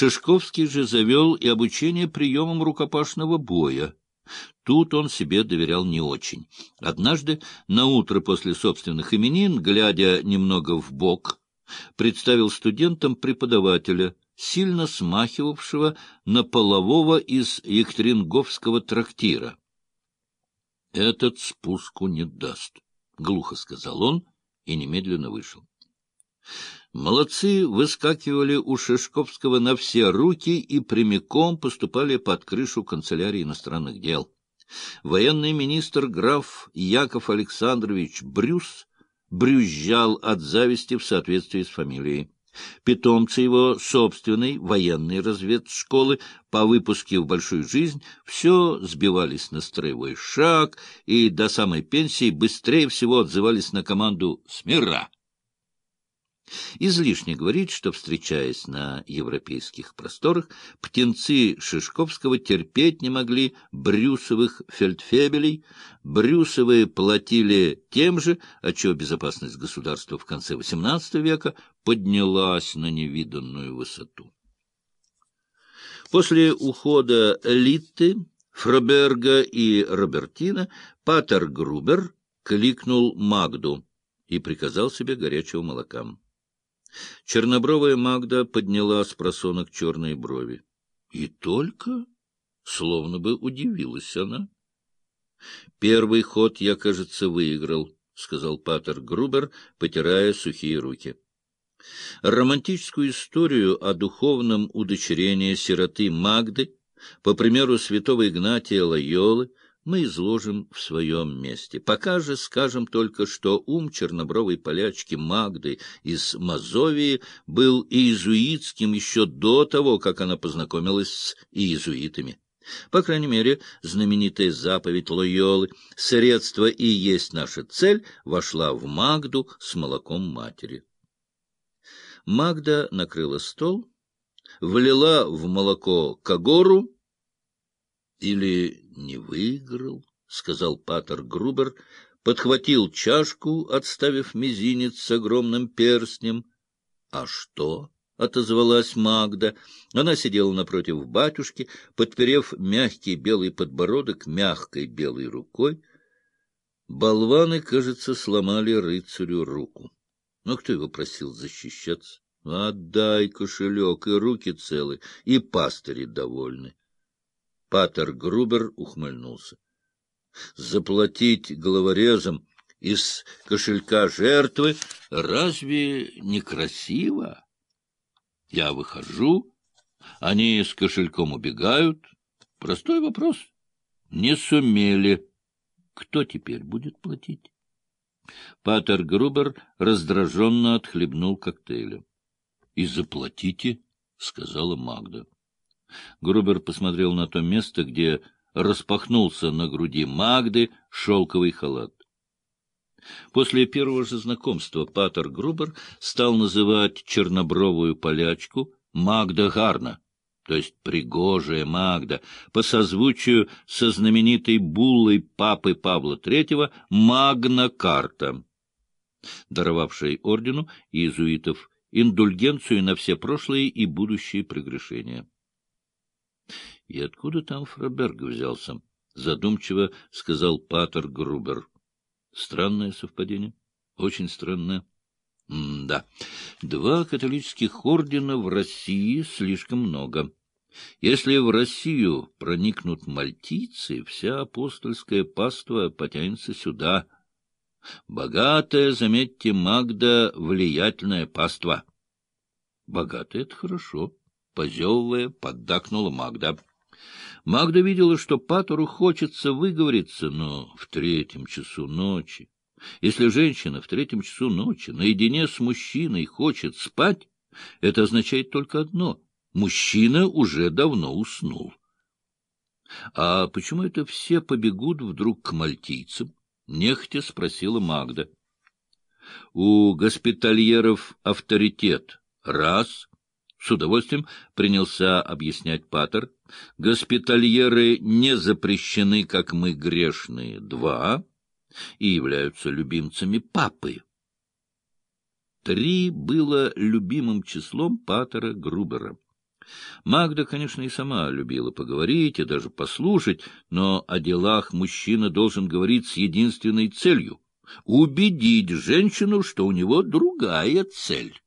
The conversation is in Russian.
Шишковский же завел и обучение приемам рукопашного боя. Тут он себе доверял не очень. Однажды, на утро после собственных именин, глядя немного в бок, представил студентам преподавателя, сильно смахивавшего на полового из Екатеринговского трактира. — Этот спуску не даст, — глухо сказал он и немедленно вышел. Молодцы выскакивали у Шишковского на все руки и прямиком поступали под крышу канцелярии иностранных дел. Военный министр граф Яков Александрович Брюс брюзжал от зависти в соответствии с фамилией. Питомцы его собственной военной разведшколы по выпуске в большую жизнь все сбивались на строевой шаг и до самой пенсии быстрее всего отзывались на команду «Смира!». Излишне говорить, что, встречаясь на европейских просторах, птенцы Шишковского терпеть не могли брюсовых фельдфебелей, брюсовые платили тем же, отчего безопасность государства в конце XVIII века поднялась на невиданную высоту. После ухода Литты, Фроберга и Робертина Патер Грубер кликнул Магду и приказал себе горячего молока. Чернобровая Магда подняла с просонок черные брови. И только? Словно бы удивилась она. Первый ход я, кажется, выиграл, — сказал Патер Грубер, потирая сухие руки. Романтическую историю о духовном удочерении сироты Магды, по примеру святого Игнатия Лайолы, мы изложим в своем месте. Пока же скажем только, что ум чернобровой полячки Магды из Мазовии был иезуитским еще до того, как она познакомилась с иезуитами. По крайней мере, знаменитая заповедь Лойолы «Средство и есть наша цель» вошла в Магду с молоком матери. Магда накрыла стол, влила в молоко кагору или не выиграл, — сказал Патер Грубер, подхватил чашку, отставив мизинец с огромным перстнем. — А что? — отозвалась Магда. Она сидела напротив батюшки, подперев мягкий белый подбородок мягкой белой рукой. Болваны, кажется, сломали рыцарю руку. Но кто его просил защищаться? Отдай кошелек, и руки целы, и пастыри довольны. Патер Грубер ухмыльнулся. Заплатить головорезом из кошелька жертвы разве не красиво? Я выхожу, они с кошельком убегают. Простой вопрос. Не сумели. Кто теперь будет платить? Патер Грубер раздраженно отхлебнул коктейля. — И заплатите, — сказала Магда. Грубер посмотрел на то место, где распахнулся на груди Магды шелковый халат. После первого же знакомства Патер Грубер стал называть чернобровую полячку Магда Гарна, то есть пригожая Магда, по созвучию со знаменитой буллой папы Павла III Магна Карта, даровавшей ордену иезуитов индульгенцию на все прошлые и будущие прегрешения. — И откуда там Фроберг взялся? — задумчиво сказал Патер Грубер. — Странное совпадение. Очень странное. Да, два католических ордена в России слишком много. Если в Россию проникнут мальтийцы, вся апостольская паства потянется сюда. Богатая, заметьте, Магда, влиятельная паства. Богатая — это хорошо. Позевывая, поддакнула Магда. Магда видела, что Патору хочется выговориться, но в третьем часу ночи. Если женщина в третьем часу ночи наедине с мужчиной хочет спать, это означает только одно — мужчина уже давно уснул. А почему это все побегут вдруг к мальтийцам? — нехотя спросила Магда. — У госпитальеров авторитет — раз, с удовольствием принялся объяснять Паттер. Госпитальеры не запрещены, как мы грешные, два, и являются любимцами папы. Три было любимым числом Паттера Грубера. Магда, конечно, и сама любила поговорить и даже послушать, но о делах мужчина должен говорить с единственной целью — убедить женщину, что у него другая цель.